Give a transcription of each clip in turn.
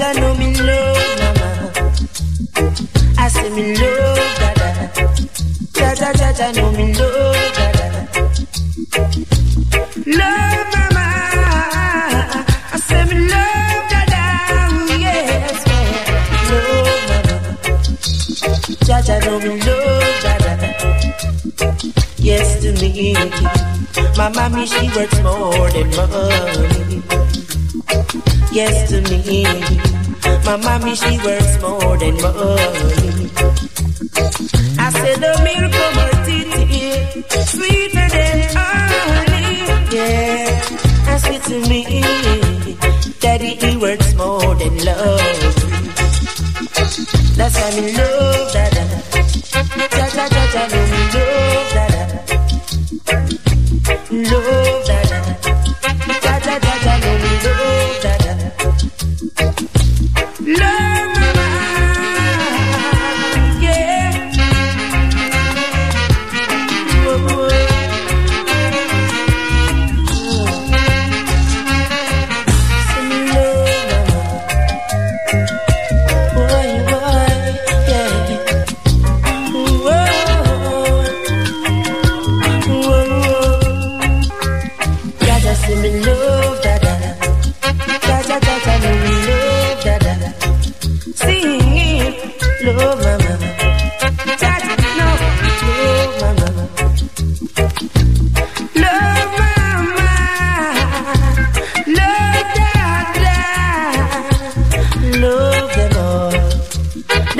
Jaja know me love, mama. I say me love, dada. Jaja, Jaja know me love, dada. Love, mama. I say me love, dada. Yes, yeah. Love, mama. Jaja know me love, dada. Yes to me. My mommy, she works more than money. Yes to me. My mommy, she works more than money. I said the milk from her titty, sweeter than honey. Yeah, and sweet to me. Daddy, he works more than love. That's why me love, dada. Ja, ja, ja, ja, me love, dada. Love,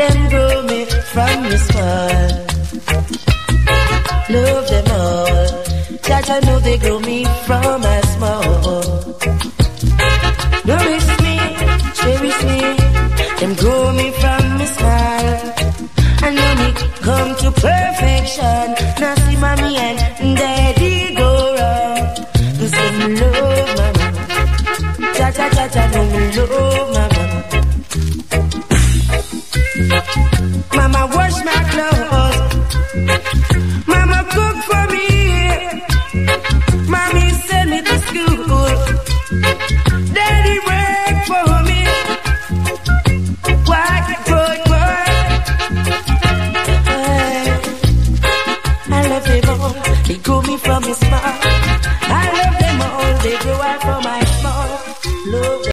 Them grow me from the small. Love them all. Jaja know they grow me from a small. Nourish me, cherish me. Them grow me from a small. And when me come to perfection, now see mommy and daddy from his farm, I love them all, they grow up from